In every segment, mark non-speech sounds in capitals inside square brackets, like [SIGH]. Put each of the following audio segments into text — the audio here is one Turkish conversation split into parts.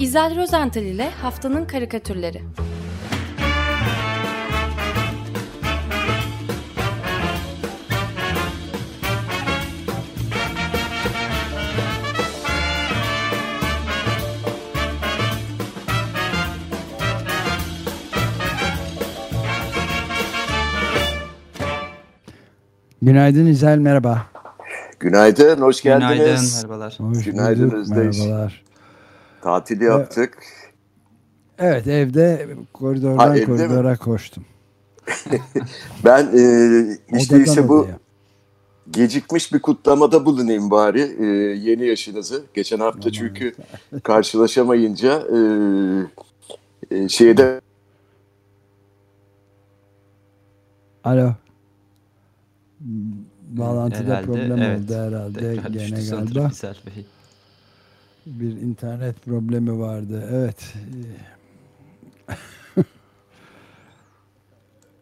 İzel Rozental ile Haftanın Karikatürleri Günaydın İzel merhaba. Günaydın, hoş geldiniz. Günaydın, merhabalar. Hoş Günaydın bulduk, Özdeş. Merhabalar. Tatili yaptık. Evet evde koridordan Ha, evde koridora koştum. [LAUGHS] Ben e, işte ise bu odaya. gecikmiş bir kutlamada bulunayım bari e, yeni yaşınızı. Geçen hafta çünkü [LAUGHS] karşılaşamayınca e, e, şeyde Alo. Bağlantıda Herhalde, problem evet. oldu herhalde Tekrar gene galiba. Bey. Bir internet problemi vardı. Evet. [LAUGHS]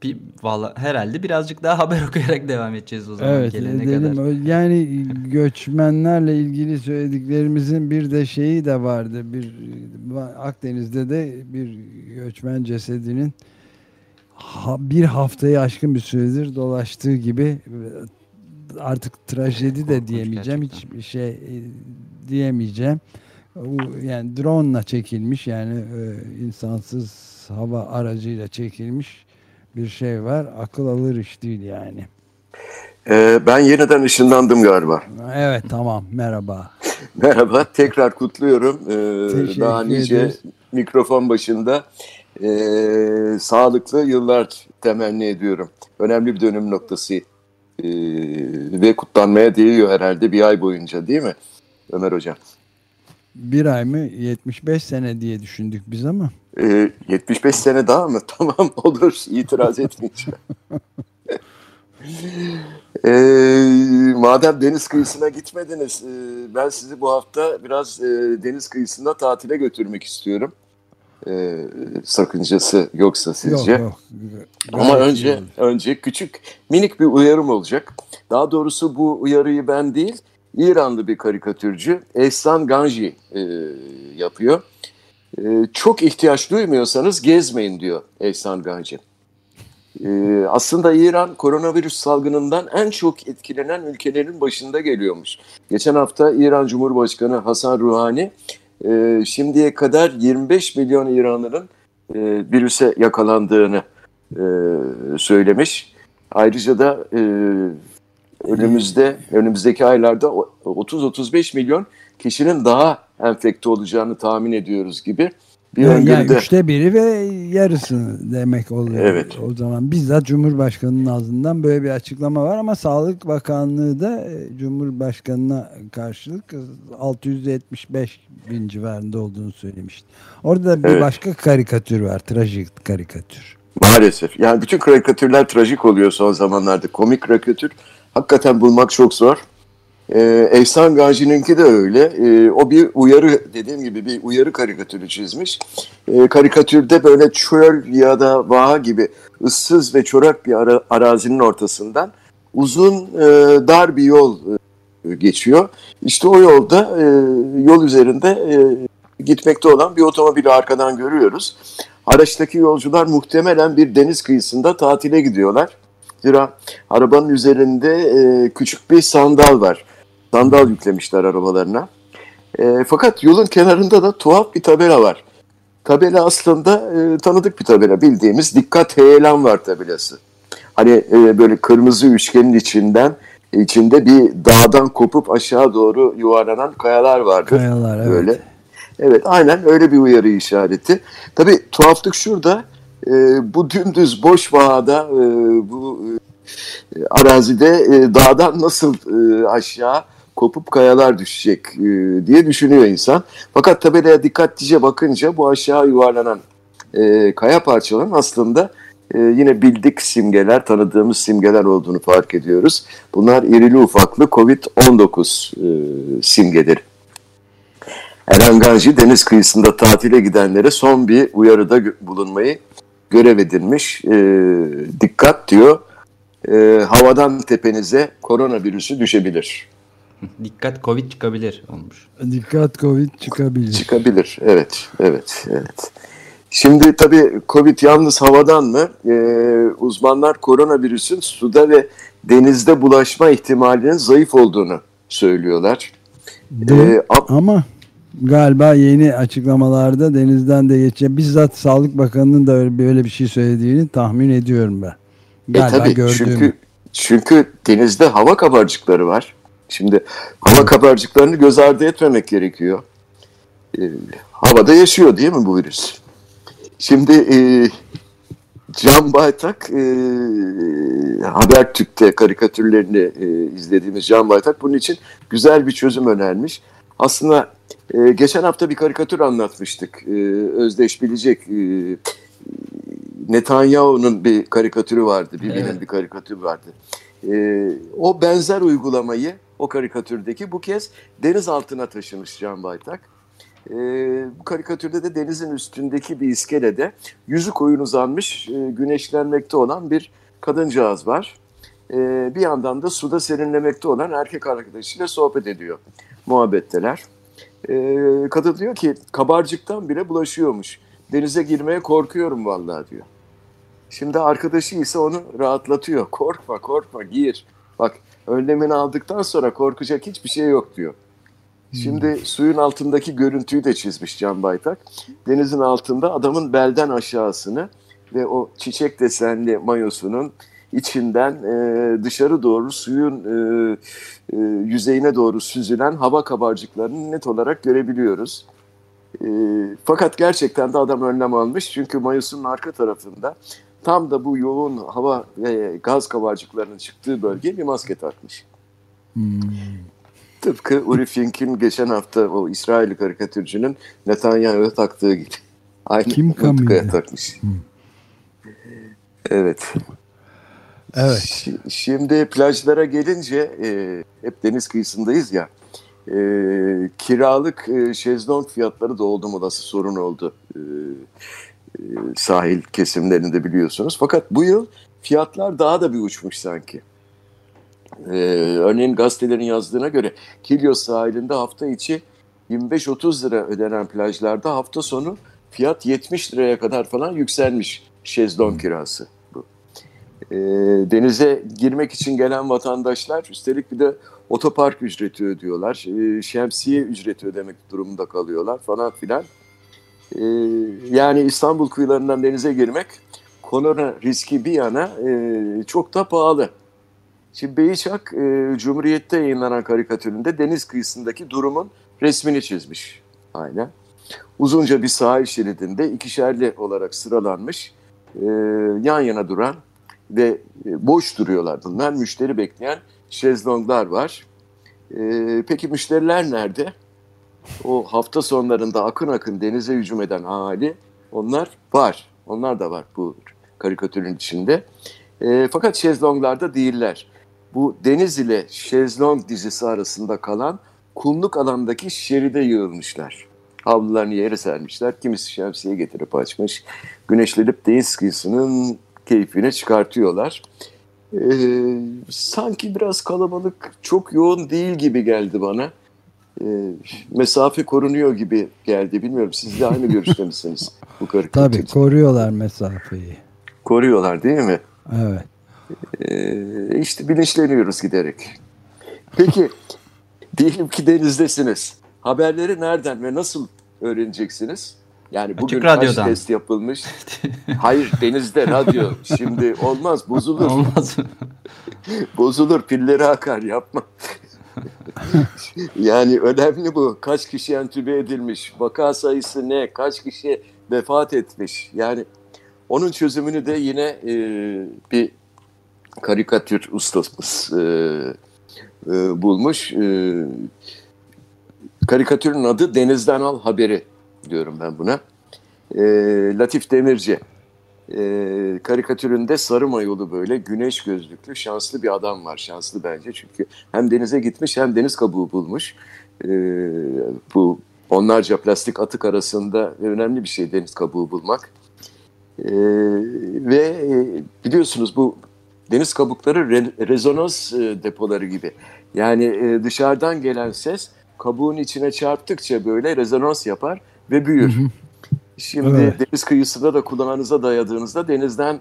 Bir, valla herhalde birazcık daha haber okuyarak devam edeceğiz o zaman Evet gelene edelim. kadar. Yani göçmenlerle ilgili söylediklerimizin bir de şeyi de vardı. Bir Akdeniz'de de bir göçmen cesedinin ha- bir haftayı aşkın bir süredir dolaştığı gibi artık trajedi de diyemeyeceğim. Hiçbir şey e, diyemeyeceğim. Yani drone çekilmiş yani e, insansız hava aracıyla çekilmiş bir şey var. Akıl alır iş değil yani. e, ben yeniden ışınlandım galiba. Evet tamam merhaba. [LAUGHS] Merhaba, tekrar kutluyorum. E, Teşekkür daha nice ederiz. mikrofon başında e, sağlıklı yıllar temenni ediyorum. Önemli bir dönüm noktası e, ve kutlanmaya değiyor herhalde bir ay boyunca değil mi Ömer Hocam? Bir ay mı 75 sene diye düşündük biz ama. Ee, 75 sene daha mı? [LAUGHS] Tamam olur itiraz etmeyeceğim. [LAUGHS] Ee, madem deniz kıyısına gitmediniz e, ben sizi bu hafta biraz e, deniz kıyısında tatile götürmek istiyorum. Ee, sakıncası yoksa sizce. Yok yok. Ama Gayet önce önce küçük minik bir uyarım olacak. Daha doğrusu bu uyarıyı ben değil İranlı bir karikatürcü Ehsan Ganji e, yapıyor. E, çok ihtiyaç duymuyorsanız gezmeyin diyor Ehsan Ganji. E, aslında İran koronavirüs salgınından en çok etkilenen ülkelerin başında geliyormuş. Geçen hafta İran Cumhurbaşkanı Hasan Ruhani e, şimdiye kadar 25 milyon İranlı'nın e, virüse yakalandığını e, söylemiş. Ayrıca da e, önümüzde önümüzdeki aylarda o- 30-35 milyon kişinin daha enfekte olacağını tahmin ediyoruz gibi bir Yani, yani öngörüde. üçte biri ve yarısını demek oluyor. Evet. O zaman bizzat Cumhurbaşkanı'nın ağzından böyle bir açıklama var ama Sağlık Bakanlığı da e, Cumhurbaşkanı'na karşılık 675 bin civarında olduğunu söylemişti. Orada da bir Evet. başka karikatür var. Trajik karikatür. Maalesef. Yani bütün karikatürler trajik oluyor son zamanlarda. Komik karikatür hakikaten bulmak çok zor. Ee, Ehsan Gazi'ninki de öyle. Ee, o bir uyarı dediğim gibi bir uyarı karikatürü çizmiş. Ee, karikatürde böyle çöl ya da vaha gibi ıssız ve çorak bir ara- arazinin ortasından uzun e, dar bir yol e, geçiyor. İşte o yolda e, yol üzerinde e, gitmekte olan bir otomobili arkadan görüyoruz. Araçtaki yolcular muhtemelen bir deniz kıyısında tatile gidiyorlar. Zira arabanın üzerinde e, küçük bir sandal var. Sandal yüklemişler arabalarına. E, fakat yolun kenarında da tuhaf bir tabela var. Tabela aslında e, tanıdık bir tabela. Bildiğimiz dikkat heyelan var tabelası. Hani e, böyle kırmızı üçgenin içinden içinde bir dağdan kopup aşağı doğru yuvarlanan kayalar vardır. Kayalar evet. Böyle. Evet aynen öyle bir uyarı işareti. Tabii tuhaflık şurada. E, bu dümdüz boş vahada e, bu e, arazide e, dağdan nasıl e, aşağı kopup kayalar düşecek e, diye düşünüyor insan. Fakat tabelaya dikkatlice bakınca bu aşağı yuvarlanan e, kaya parçaların aslında e, yine bildik simgeler, tanıdığımız simgeler olduğunu fark ediyoruz. Bunlar irili ufaklı COVID-19 e, simgeleri. Eren Ganji deniz kıyısında tatile gidenlere son bir uyarıda bulunmayı görev edinmiş. E, dikkat diyor, e, havadan tepenize koronavirüsü düşebilir. Dikkat Covid çıkabilir olmuş. Dikkat Covid çıkabilir. Çıkabilir. Evet, evet, evet. Şimdi tabii Covid yalnız havadan mı? Ee, uzmanlar koronavirüsün suda ve denizde bulaşma ihtimalinin zayıf olduğunu söylüyorlar. Ee, ama galiba yeni açıklamalarda denizden de geçecek. Bizzat Sağlık Bakanı'nın da öyle, böyle bir şey söylediğini tahmin ediyorum ben. Galiba e tabii, gördüğüm. Çünkü, çünkü denizde hava kabarcıkları var. Şimdi hava kabarcıklarını göz ardı etmemek gerekiyor. Ee, havada yaşıyor değil mi bu virüs? Şimdi e, Can Baytak e, Habertürk'te karikatürlerini e, izlediğimiz Can Baytak bunun için güzel bir çözüm önermiş. Aslında e, geçen hafta bir karikatür anlatmıştık. E, Özdeş bilecek. E, Netanyahu'nun bir karikatürü vardı. Birbirinin evet. bir karikatürü vardı. E, o benzer uygulamayı o karikatürdeki bu kez deniz altına taşımış Can Baytak. E, bu karikatürde de denizin üstündeki bir iskelede yüzü koyun uzanmış, e, güneşlenmekte olan bir kadıncağız var. E, bir yandan da suda serinlemekte olan erkek arkadaşıyla sohbet ediyor. Muhabbetteler. E, kadın diyor ki kabarcıktan bile bulaşıyormuş. Denize girmeye korkuyorum vallahi diyor. Şimdi arkadaşı ise onu rahatlatıyor. Korkma korkma gir. Bak önlemini aldıktan sonra korkacak hiçbir şey yok diyor. Şimdi hmm. suyun altındaki görüntüyü de çizmiş Can Baytak. Denizin altında adamın belden aşağısını ve o çiçek desenli mayosunun içinden e, dışarı doğru suyun e, e, yüzeyine doğru süzülen hava kabarcıklarını net olarak görebiliyoruz. E, fakat gerçekten de adam önlem almış çünkü mayosunun arka tarafında tam da bu yoğun hava ve gaz kabarcıklarının çıktığı bölgeye bir maske takmış. Hmm. Tıpkı Uri Fink'in geçen hafta o İsrail karikatürcünün Netanyahu'ya taktığı gibi. Aynı Kim Kamu'ya takmış. Hmm. Evet. Evet. Şimdi plajlara gelince e, hep deniz kıyısındayız ya. E, kiralık e, şezlong fiyatları da oldu mu olası sorun oldu. E, e, sahil kesimlerinde biliyorsunuz. Fakat bu yıl fiyatlar daha da bir uçmuş sanki. Ee, örneğin gazetelerin yazdığına göre Kilyos sahilinde hafta içi 25-30 lira ödenen plajlarda hafta sonu fiyat 70 liraya kadar falan yükselmiş şezlong kirası. Ee, denize girmek için gelen vatandaşlar üstelik bir de otopark ücreti ödüyorlar. Ee, şemsiye ücreti ödemek durumunda kalıyorlar falan filan. Ee, yani İstanbul kıyılarından denize girmek korona riski bir yana e, çok da pahalı. Şimdi Beyçak e, Cumhuriyet'te yayınlanan karikatüründe deniz kıyısındaki durumun resmini çizmiş. Aynen. Uzunca bir sahil şeridinde ikişerli olarak sıralanmış e, yan yana duran ve e, boş duruyorlar bunlar. Müşteri bekleyen şezlonglar var. E, peki müşteriler nerede? O hafta sonlarında akın akın denize hücum eden hali onlar var. Onlar da var bu karikatürün içinde. E, fakat şezlonglarda değiller bu deniz ile şezlong dizisi arasında kalan kumluk alandaki şeride yığılmışlar. Havlularını yere sermişler. Kimisi şemsiye getirip açmış. Güneşlenip kıyısının keyfine çıkartıyorlar. Ee, sanki biraz kalabalık, çok yoğun değil gibi geldi bana. Ee, mesafe korunuyor gibi geldi. Bilmiyorum siz de aynı görüşte [LAUGHS] misiniz bu karikatür? Tabii koruyorlar mesafeyi. Koruyorlar değil mi? Evet. Ee, işte bilinçleniyoruz giderek. Peki diyelim ki denizdesiniz. Haberleri nereden ve nasıl öğreneceksiniz? Yani bugün Açık kaç radyodan. test yapılmış? [LAUGHS] Hayır denizde radyo. Şimdi olmaz bozulur. Olmaz. [LAUGHS] bozulur pilleri akar yapma. [LAUGHS] yani önemli bu. Kaç kişi entübe edilmiş? Vaka sayısı ne? Kaç kişi vefat etmiş? Yani onun çözümünü de yine e, bir karikatür ustamız e, e, bulmuş. E, karikatürün adı Denizden Al Haberi diyorum ben buna. E, Latif Demirci. E, karikatüründe sarı mayolu böyle güneş gözlüklü şanslı bir adam var. Şanslı bence çünkü hem denize gitmiş hem deniz kabuğu bulmuş. E, bu onlarca plastik atık arasında önemli bir şey deniz kabuğu bulmak. E, ve biliyorsunuz bu deniz kabukları re, rezonans e, depoları gibi. Yani e, dışarıdan gelen ses kabuğun içine çarptıkça böyle rezonans yapar ve büyür. Hı hı. Şimdi Evet. deniz kıyısında da kulağınıza dayadığınızda denizden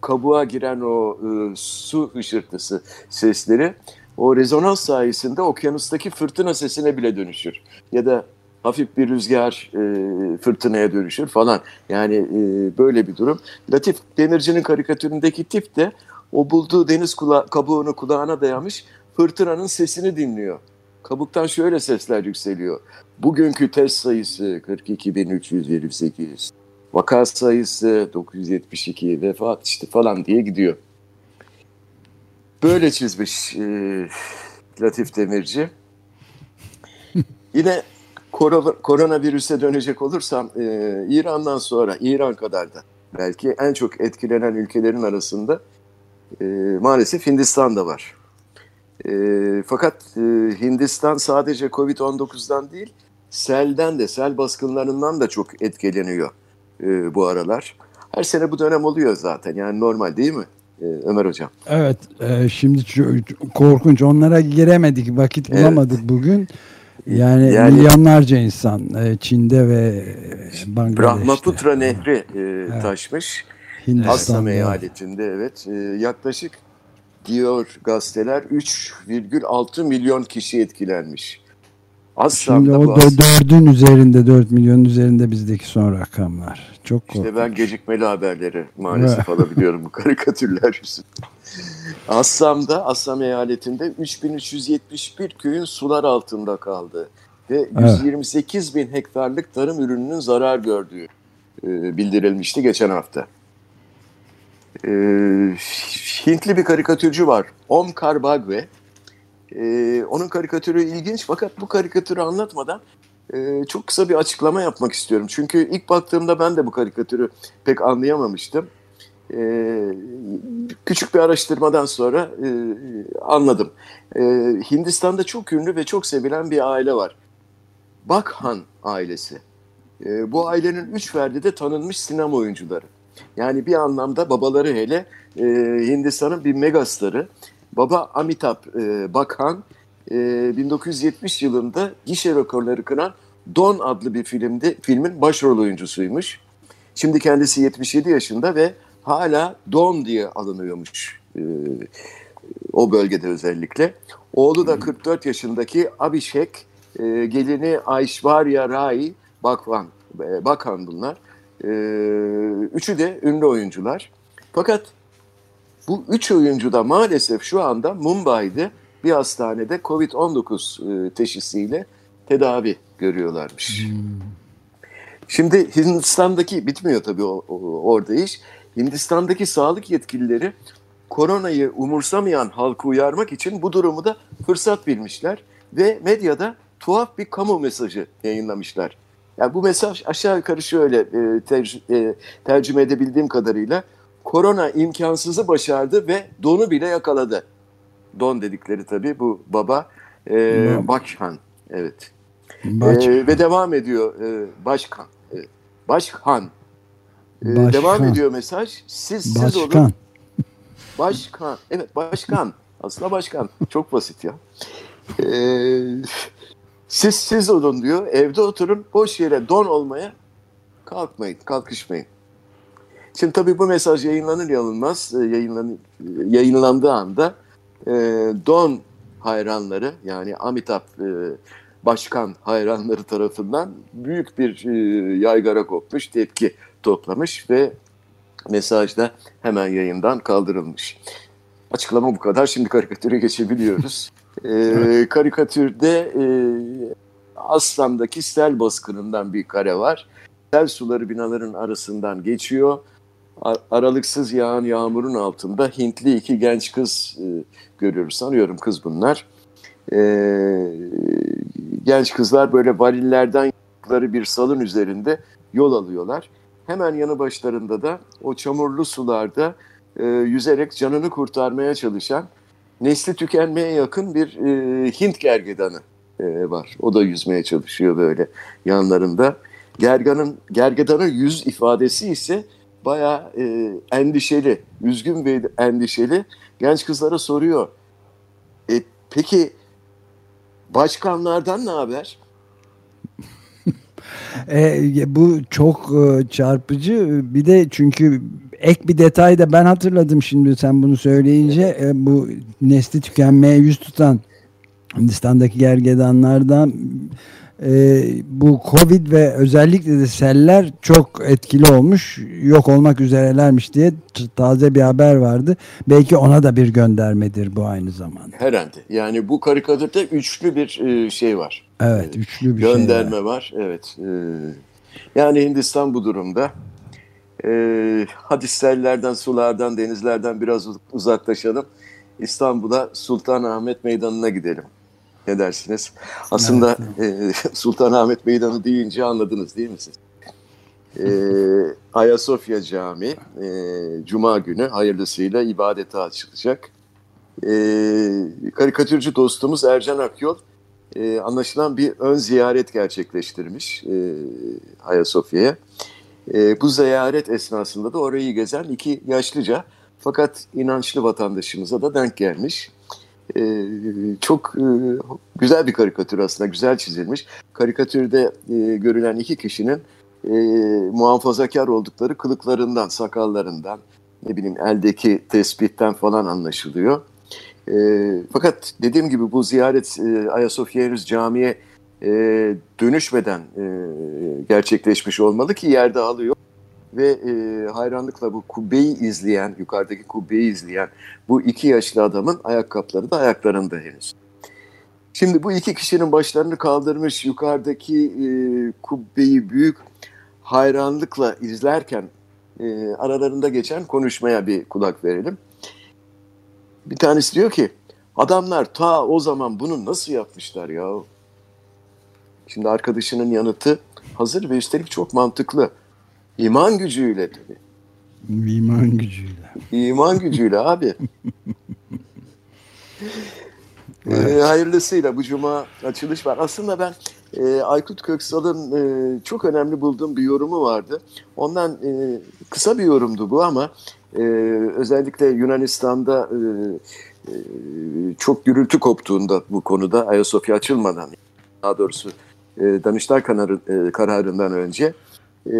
kabuğa giren o e, su hışırtısı sesleri o rezonans sayesinde okyanustaki fırtına sesine bile dönüşür. Ya da hafif bir rüzgar e, fırtınaya dönüşür falan. Yani e, böyle bir durum. Latif Demirci'nin karikatüründeki tip de o bulduğu deniz kula kabuğunu kulağına dayamış fırtınanın sesini dinliyor. Kabuktan şöyle sesler yükseliyor. Bugünkü test sayısı 42.328. Vaka sayısı 972. Vefat işte falan diye gidiyor. Böyle çizmiş e, Latif Demirci. Yine koro- koronavirüse dönecek olursam e, İran'dan sonra İran kadar da belki en çok etkilenen ülkelerin arasında e, maalesef Hindistan da var. E, fakat e, Hindistan sadece Covid-19'dan değil, selden de, sel baskınlarından da çok etkileniyor e, bu aralar. Her sene bu dönem oluyor zaten. Yani normal değil mi e, Ömer Hocam? Evet, e, şimdi korkunç. Onlara giremedik, vakit Evet. bulamadık bugün. Yani, Yani- milyonlarca insan e, Çin'de ve Bangladeş'te. Brahmaputra Nehri e, taşmış. Hindistan'da. Assam eyaletinde evet. E, yaklaşık diyor gazeteler 3,6 milyon kişi etkilenmiş. Şimdi Assam'da o dördün üzerinde, dört milyonun üzerinde bizdeki son rakamlar. Çok korkunç. İşte ben gecikmeli haberleri maalesef alabiliyorum bu [LAUGHS] karikatürler yüzünden. Assam'da, Assam eyaletinde 3371 köyün sular altında kaldı. Ve 128 bin hektarlık tarım ürününün zarar gördüğü e, bildirilmişti geçen hafta. E, Hintli bir karikatürcü var. Omkar Bagwe. E, onun karikatürü ilginç fakat bu karikatürü anlatmadan e, çok kısa bir açıklama yapmak istiyorum. Çünkü ilk baktığımda ben de bu karikatürü pek anlayamamıştım. E, küçük bir araştırmadan sonra e, anladım. E, Hindistan'da çok ünlü ve çok sevilen bir aile var. Bakhan ailesi. E, bu ailenin üç ferdi de tanınmış sinema oyuncuları. Yani bir anlamda babaları hele e, Hindistan'ın bir megastarı. Baba Amitabh e, Bakhan e, 1970 yılında gişe rekorları kıran Don adlı bir filmde filmin başrol oyuncusuymuş. Şimdi kendisi 77 yaşında ve hala Don diye alınıyormuş e, o bölgede özellikle. Oğlu da 44 yaşındaki Abhishek, e, gelini Aishwarya Rai Bakwan, e, Bakhan bunlar. E, üçü de ünlü oyuncular. Fakat bu üç oyuncu da maalesef şu anda Mumbai'de bir hastanede Covid-19 e, teşhisiyle tedavi görüyorlarmış. Şimdi Hindistan'daki bitmiyor tabii o, o- orada iş. Hindistan'daki sağlık yetkilileri koronayı umursamayan halkı uyarmak için bu durumu da fırsat bilmişler ve medyada tuhaf bir kamu mesajı yayınlamışlar. Yani bu mesaj aşağı yukarı şöyle e, terc- e, tercüme edebildiğim kadarıyla korona imkansızı başardı ve donu bile yakaladı. Don dedikleri tabii bu baba e. Bakhan. Evet. Baş, Ee, ve devam ediyor e, başkan. Evet. Başkan. Ee, Başkan. Devam ediyor mesaj. Siz siz olun. başkan. Başkan. Evet başkan. Aslında başkan. Çok basit ya. Ee, siz siz olun diyor. Evde oturun. Boş yere don olmaya kalkmayın. Kalkışmayın. Şimdi tabii bu mesaj yayınlanır yayınlanmaz e, yayınlan, yayınlandığı anda e, Don hayranları yani Amitabh e, başkan hayranları tarafından büyük bir e, yaygara kopmuş, tepki toplamış ve mesaj da hemen yayından kaldırılmış. Açıklama bu kadar. Şimdi karikatüre geçebiliyoruz. [LAUGHS] E, karikatürde e, Aslan'daki sel baskınından bir kare var. Sel suları binaların arasından geçiyor. Aralıksız yağan yağmurun altında Hintli iki genç kız e, görüyoruz. Sanıyorum kız bunlar. E, genç kızlar böyle varillerden yaptıkları bir salın üzerinde yol alıyorlar. Hemen yanı başlarında da o çamurlu sularda e, yüzerek canını kurtarmaya çalışan nesli tükenmeye yakın bir e, Hint gergedanı e, var. O da yüzmeye çalışıyor böyle yanlarında. Gerganın, gergedanın yüz ifadesi ise bayağı e, endişeli, üzgün ve endişeli. Genç kızlara soruyor. E, peki Başkanlardan ne haber? [LAUGHS] E, bu çok e, çarpıcı. Bir de çünkü ek bir detay da ben hatırladım şimdi sen bunu söyleyince. E, bu nesli tükenmeye yüz tutan Hindistan'daki gergedanlardan e, bu Covid ve özellikle de seller çok etkili olmuş. Yok olmak üzerelermiş diye taze bir haber vardı. Belki ona da bir göndermedir bu aynı zamanda. Herhalde. Yani bu karikatürde üçlü bir e, şey var. Evet, üçlü bir şey. Gönderme var. var. Evet. E, yani Hindistan bu durumda. E, hadi sellerden, sulardan, denizlerden biraz uz- uzaklaşalım. İstanbul'a Sultanahmet Meydanı'na gidelim. Ne dersiniz? Aslında e, [LAUGHS] Sultanahmet Meydanı deyince anladınız değil mi siz? E, Ayasofya Camii e, Cuma günü hayırlısıyla ibadete açılacak. E, karikatürcü dostumuz Ercan Akyol e, anlaşılan bir ön ziyaret gerçekleştirmiş e, Ayasofya'ya. E, bu ziyaret esnasında da orayı gezen iki yaşlıca fakat inançlı vatandaşımıza da denk gelmiş. E, çok e, güzel bir karikatür aslında, güzel çizilmiş. Karikatürde e, görülen iki kişinin e, muhafazakar oldukları kılıklarından, sakallarından, ne bileyim eldeki tespitten falan anlaşılıyor. E, fakat dediğim gibi bu ziyaret e, Ayasofya henüz camiye e, dönüşmeden e, gerçekleşmiş olmalı ki yerde alıyor ve e, hayranlıkla bu kubbeyi izleyen, yukarıdaki kubbeyi izleyen bu iki yaşlı adamın ayakkabıları da ayaklarında henüz. Şimdi bu iki kişinin başlarını kaldırmış yukarıdaki e, kubbeyi büyük hayranlıkla izlerken e, aralarında geçen konuşmaya bir kulak verelim. Bir tanesi diyor ki adamlar ta o zaman bunu nasıl yapmışlar ya? Şimdi arkadaşının yanıtı hazır ve üstelik çok mantıklı. İman gücüyle tabii. İman gücüyle. İman gücüyle abi. [LAUGHS] Ee, hayırlısıyla bu cuma açılış var. Aslında ben e, Aykut Köksal'ın e, çok önemli bulduğum bir yorumu vardı. Ondan e, kısa bir yorumdu bu ama e, özellikle Yunanistan'da e, e, çok gürültü koptuğunda bu konuda Ayasofya açılmadan daha doğrusu e, Danıştay kararı, e, kararından önce e,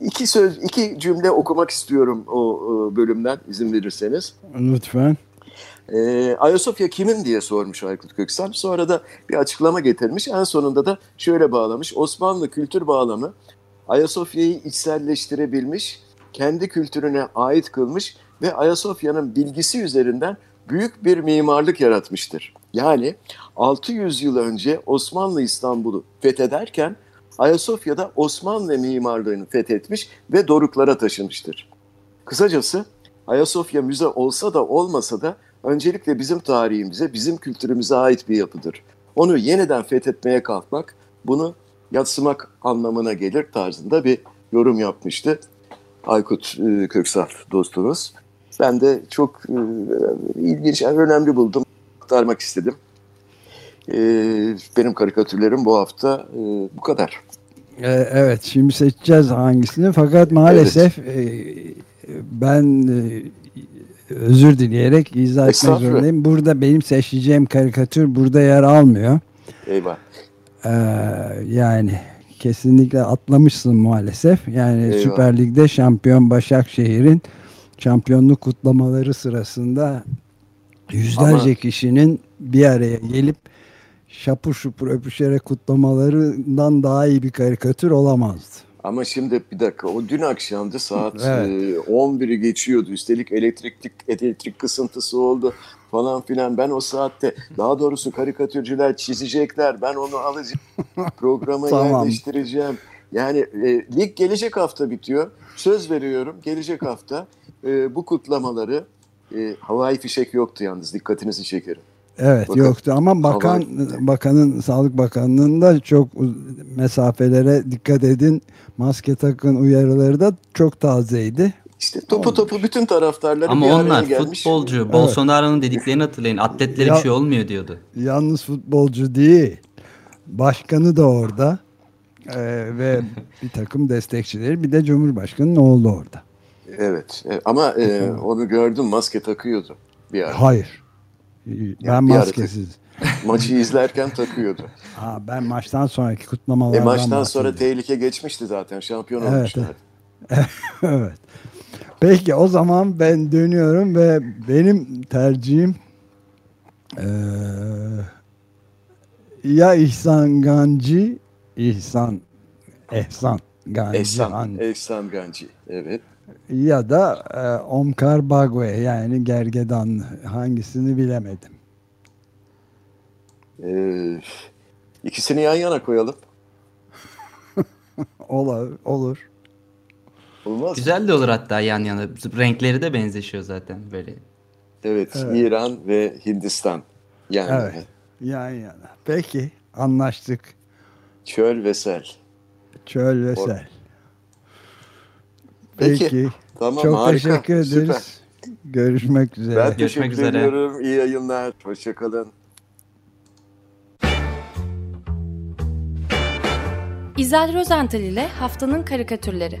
iki söz iki cümle okumak istiyorum o, o bölümden izin verirseniz. Lütfen. E, Ayasofya kimin diye sormuş Aykut Köksal. Sonra da bir açıklama getirmiş. En sonunda da şöyle bağlamış. Osmanlı kültür bağlamı Ayasofya'yı içselleştirebilmiş, kendi kültürüne ait kılmış ve Ayasofya'nın bilgisi üzerinden büyük bir mimarlık yaratmıştır. Yani 600 yıl önce Osmanlı İstanbul'u fethederken Ayasofya'da Osmanlı mimarlığını fethetmiş ve doruklara taşımıştır. Kısacası Ayasofya müze olsa da olmasa da öncelikle bizim tarihimize, bizim kültürümüze ait bir yapıdır. Onu yeniden fethetmeye kalkmak, bunu yatsımak anlamına gelir tarzında bir yorum yapmıştı Aykut e, Köksal dostumuz. Ben de çok e, ilginç, önemli buldum, aktarmak istedim. E, benim karikatürlerim bu hafta e, bu kadar. E, evet şimdi seçeceğiz hangisini fakat maalesef e, ben e, özür dileyerek izah etmek zorundayım. Burada benim seçeceğim karikatür burada yer almıyor. Eyvah. Ee, yani kesinlikle atlamışsın maalesef. Yani Eyvah. Süper Lig'de şampiyon Başakşehir'in şampiyonluk kutlamaları sırasında yüzlerce Ama- kişinin bir araya gelip şapur şupur öpüşerek kutlamalarından daha iyi bir karikatür olamazdı. Ama şimdi bir dakika o dün akşamdı saat Evet. e, 11'i geçiyordu. Üstelik elektrik elektrik kısıntısı oldu falan filan. Ben o saatte daha doğrusu karikatürcüler çizecekler. Ben onu alacağım. [LAUGHS] Programa Tamam. yerleştireceğim. Yani e, lig gelecek hafta bitiyor. Söz veriyorum gelecek hafta e, bu kutlamaları e, havai fişek yoktu yalnız dikkatinizi çekerim. Evet Bakın, yoktu ama bakan bakanın Sağlık Bakanlığı'nın da çok mesafelere dikkat edin. Maske takın uyarıları da çok tazeydi. İşte topu topu bütün taraftarları Ama bir araya onlar gelmiş. futbolcu. Bolsonaro'nun dediklerini hatırlayın. Atletlere Ya- bir şey olmuyor diyordu. Yalnız futbolcu değil. Başkanı da orada. Ee, ve [LAUGHS] bir takım destekçileri bir de Cumhurbaşkanı'nın oğlu orada. Evet e, ama e, onu gördüm maske takıyordu bir ara. Hayır. Ben ara- maskesiz. [LAUGHS] Maçı izlerken takıyordu. Ha, ben maçtan sonraki kutlamalardan E maçtan sonra tehlike geçmişti zaten. Şampiyon Evet, olmuşlardı. [LAUGHS] evet. Peki o zaman ben dönüyorum ve benim tercihim eee, ya İhsan Ganci, İhsan, Ehsan Ganci Ehsan, Han- Ehsan Ganci. Evet. Ya da e, Omkar Bagwe yani Gergedan hangisini bilemedim. Ee, ikisini yan yana koyalım. [LAUGHS] Olur, olur. Olmaz? Güzel de olur hatta yan yana. Renkleri de benzeşiyor zaten böyle. Evet, Evet. İran ve Hindistan. Yani Evet. Yan yana. Peki anlaştık. çöl ve sel. Çöl ve Or- sel. Peki, Peki. Tamam Çok harika. teşekkür ederiz. Görüşmek üzere. Ben Görüşmek teşekkür üzere. ediyorum. İyi yayınlar. Hoşçakalın. İzel Rozental ile Haftanın Karikatürleri